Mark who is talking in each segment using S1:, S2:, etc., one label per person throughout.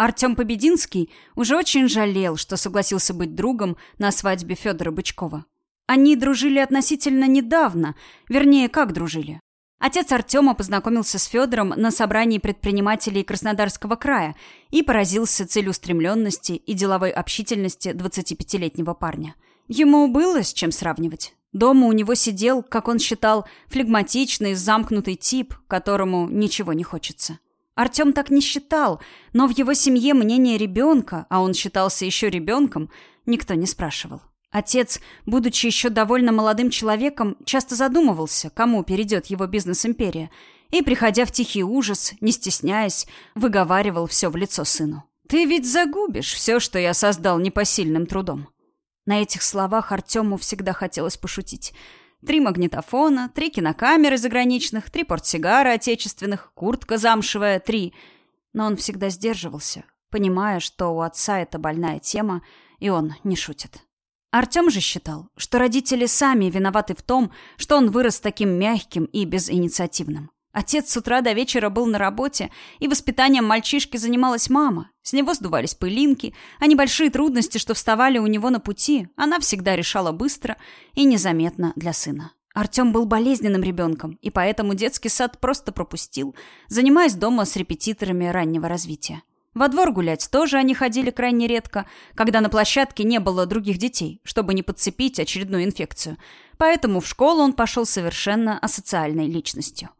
S1: Артем Побединский уже очень жалел, что согласился быть другом на свадьбе Федора Бычкова. Они дружили относительно недавно, вернее, как дружили. Отец Артема познакомился с Федором на собрании предпринимателей Краснодарского края и поразился целеустремленности и деловой общительности 25-летнего парня. Ему было с чем сравнивать. Дома у него сидел, как он считал, флегматичный, замкнутый тип, которому ничего не хочется. Артем так не считал, но в его семье мнение ребенка, а он считался еще ребенком, никто не спрашивал. Отец, будучи еще довольно молодым человеком, часто задумывался, кому перейдет его бизнес-империя, и, приходя в тихий ужас, не стесняясь, выговаривал все в лицо сыну. «Ты ведь загубишь все, что я создал непосильным трудом». На этих словах Артему всегда хотелось пошутить – Три магнитофона, три кинокамеры заграничных, три портсигара отечественных, куртка замшевая, три. Но он всегда сдерживался, понимая, что у отца это больная тема, и он не шутит. Артем же считал, что родители сами виноваты в том, что он вырос таким мягким и безинициативным. Отец с утра до вечера был на работе, и воспитанием мальчишки занималась мама. С него сдувались пылинки, а небольшие трудности, что вставали у него на пути, она всегда решала быстро и незаметно для сына. Артем был болезненным ребенком, и поэтому детский сад просто пропустил, занимаясь дома с репетиторами раннего развития. Во двор гулять тоже они ходили крайне редко, когда на площадке не было других детей, чтобы не подцепить очередную инфекцию. Поэтому в школу он пошел совершенно асоциальной личностью.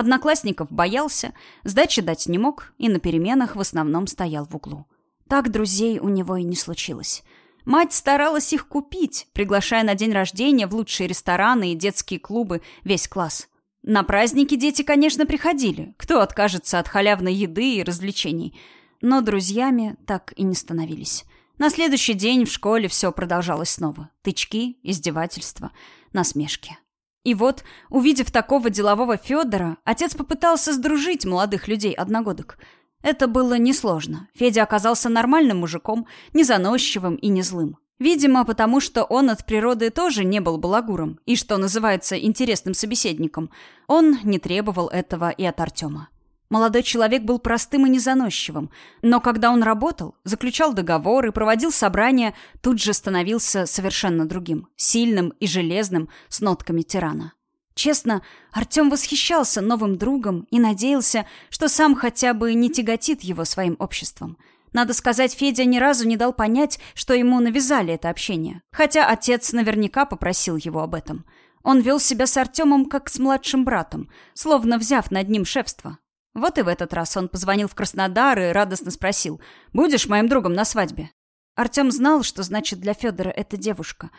S1: Одноклассников боялся, сдачи дать не мог и на переменах в основном стоял в углу. Так друзей у него и не случилось. Мать старалась их купить, приглашая на день рождения в лучшие рестораны и детские клубы весь класс. На праздники дети, конечно, приходили. Кто откажется от халявной еды и развлечений? Но друзьями так и не становились. На следующий день в школе все продолжалось снова. Тычки, издевательства, насмешки. И вот, увидев такого делового Федора, отец попытался сдружить молодых людей-одногодок. Это было несложно. Федя оказался нормальным мужиком, не заносчивым и не злым. Видимо, потому что он от природы тоже не был балагуром и, что называется, интересным собеседником. Он не требовал этого и от Артема. Молодой человек был простым и незаносчивым, но когда он работал, заключал договоры, проводил собрания, тут же становился совершенно другим, сильным и железным, с нотками тирана. Честно, Артем восхищался новым другом и надеялся, что сам хотя бы не тяготит его своим обществом. Надо сказать, Федя ни разу не дал понять, что ему навязали это общение, хотя отец наверняка попросил его об этом. Он вел себя с Артемом как с младшим братом, словно взяв над ним шефство. Вот и в этот раз он позвонил в Краснодар и радостно спросил, «Будешь моим другом на свадьбе?» Артем знал, что значит для Федора эта девушка.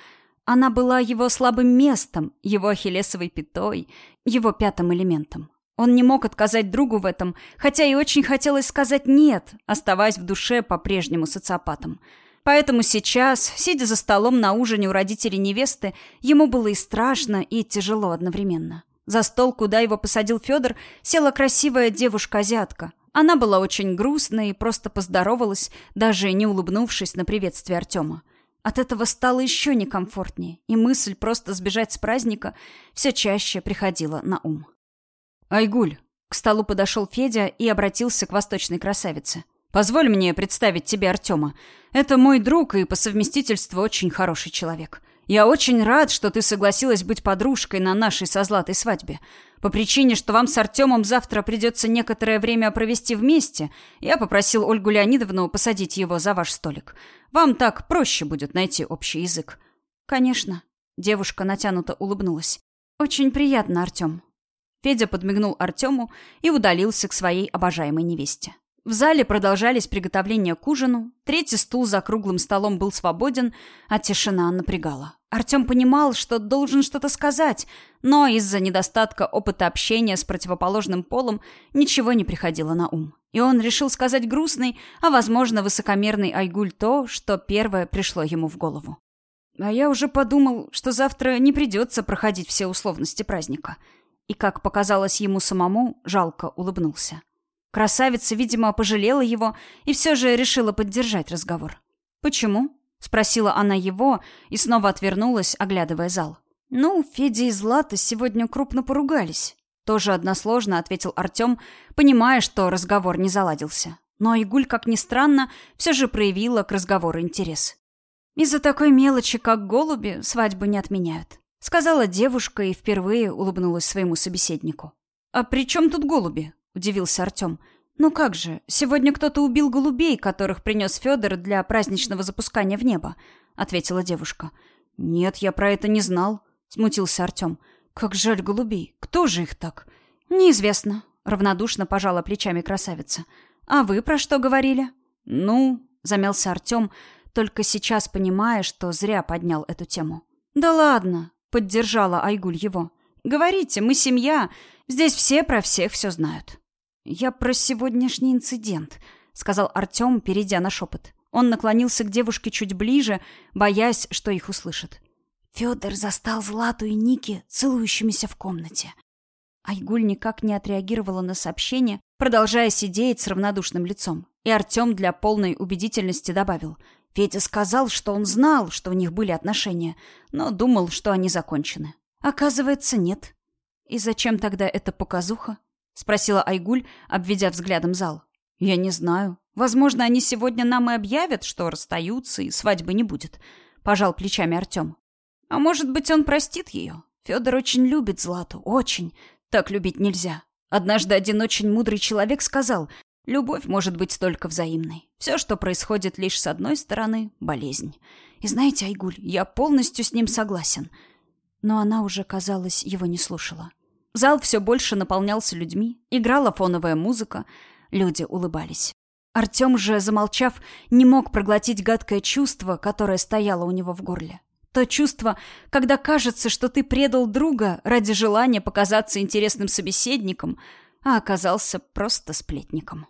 S1: Она была его слабым местом, его ахиллесовой пятой, его пятым элементом. Он не мог отказать другу в этом, хотя и очень хотелось сказать «нет», оставаясь в душе по-прежнему социопатом. Поэтому сейчас, сидя за столом на ужине у родителей невесты, ему было и страшно, и тяжело одновременно. За стол, куда его посадил Федор, села красивая девушка-азиатка. Она была очень грустной и просто поздоровалась, даже не улыбнувшись на приветствие Артема. От этого стало еще некомфортнее, и мысль просто сбежать с праздника все чаще приходила на ум.
S2: «Айгуль!»
S1: К столу подошел Федя и обратился к восточной красавице.
S2: «Позволь мне представить тебе Артема. Это мой друг и по совместительству очень хороший человек. Я очень рад, что ты согласилась быть подружкой на нашей со Златой свадьбе. По причине, что вам с Артемом завтра придется некоторое время провести вместе, я попросил Ольгу Леонидовну посадить его за ваш столик. Вам так проще будет найти общий язык».
S1: «Конечно». Девушка натянуто улыбнулась. «Очень приятно, Артем». Федя подмигнул Артему и удалился к своей обожаемой невесте. В зале продолжались приготовления к ужину, третий стул за круглым столом был свободен, а тишина напрягала. Артем понимал, что должен что-то сказать, но из-за недостатка опыта общения с противоположным полом ничего не приходило на ум. И он решил сказать грустный, а, возможно, высокомерный Айгуль то, что первое пришло ему в голову. «А я уже подумал, что завтра не придется проходить все условности праздника». И, как показалось ему самому, жалко улыбнулся. Красавица, видимо, пожалела его и все же решила поддержать разговор. «Почему?» — спросила она его и снова отвернулась, оглядывая зал. «Ну, Федя и Злата сегодня крупно поругались». Тоже односложно ответил Артем, понимая, что разговор не заладился. Но Айгуль, как ни странно, все же проявила к разговору интерес. «Из-за такой мелочи, как голуби, свадьбу не отменяют», сказала девушка и впервые улыбнулась своему собеседнику. «А при чем тут голуби?» – удивился Артем. «Ну как же, сегодня кто-то убил голубей, которых принес Федор для праздничного запускания в небо», — ответила девушка. «Нет, я про это не знал», — смутился Артем. «Как жаль голубей. Кто же их так?» «Неизвестно», — равнодушно пожала плечами красавица. «А вы про что говорили?» «Ну», — замялся Артем, только сейчас понимая, что зря поднял эту тему. «Да ладно», — поддержала Айгуль его. «Говорите, мы семья. Здесь все про всех все знают». «Я про сегодняшний инцидент», — сказал Артем, перейдя на шепот. Он наклонился к девушке чуть ближе, боясь, что их услышат. Федор застал Злату и Ники целующимися в комнате. Айгуль никак не отреагировала на сообщение, продолжая сидеть с равнодушным лицом. И Артем для полной убедительности добавил. Федя сказал, что он знал, что у них были отношения, но думал, что они закончены. Оказывается, нет. И зачем тогда эта показуха? Спросила Айгуль, обведя взглядом зал. Я не знаю. Возможно, они сегодня нам и объявят, что расстаются и свадьбы не будет. Пожал плечами Артем. А может быть, он простит ее? Федор очень любит Злату, очень. Так любить нельзя. Однажды один очень мудрый человек сказал, любовь может быть только взаимной. Все, что происходит лишь с одной стороны, болезнь. И знаете, Айгуль, я полностью с ним согласен. Но она уже, казалось, его не слушала. Зал все больше наполнялся людьми, играла фоновая музыка, люди улыбались. Артем же, замолчав, не мог проглотить гадкое чувство, которое стояло у него в горле. То чувство, когда кажется, что ты предал друга ради желания показаться интересным собеседником, а оказался просто сплетником.